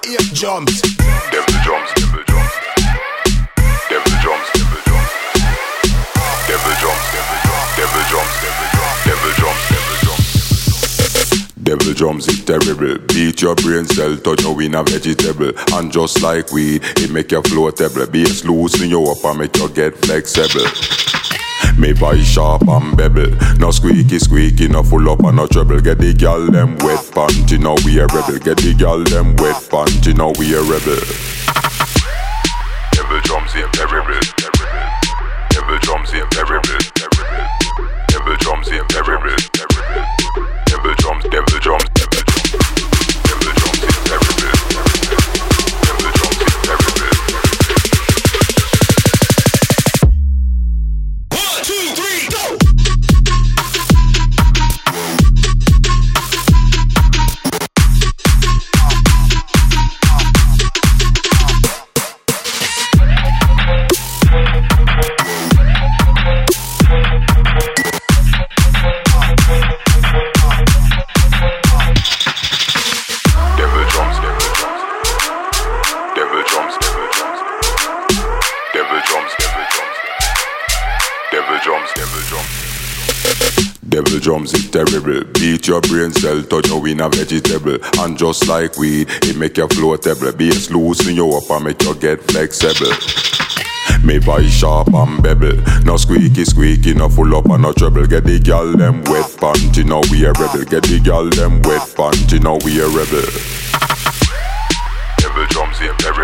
drums. Devil drums, devil drums. Devil drums, devil drums. Devil drums, devil drums. Devil drums, devil drums. Devil drums, devil drums. Devil drums is terrible. Beat your brain cell, turn you in a vegetable. And just like weed, it make you floatable. Bass loosen you up and make you get flexible. Me voice sharp and bevel. No squeaky squeaky, no full up and no trouble. Get the gal them wet panty, now we a rebel. Get the gal them wet panty, now we a rebel. Devil drums in. Devil drums, devil drums. Devil drums is terrible. Beat your brain cell, turn you in a vegetable. And just like weed, it make you floatable. Bass loosen you up and make you get flexible. Me voice sharp and bevel. No squeaky squeaky, no full up and no trouble. Get the gal them wet panty, now we a rebel. Get the gal them wet panty, now we a rebel. Devil drums in terrible,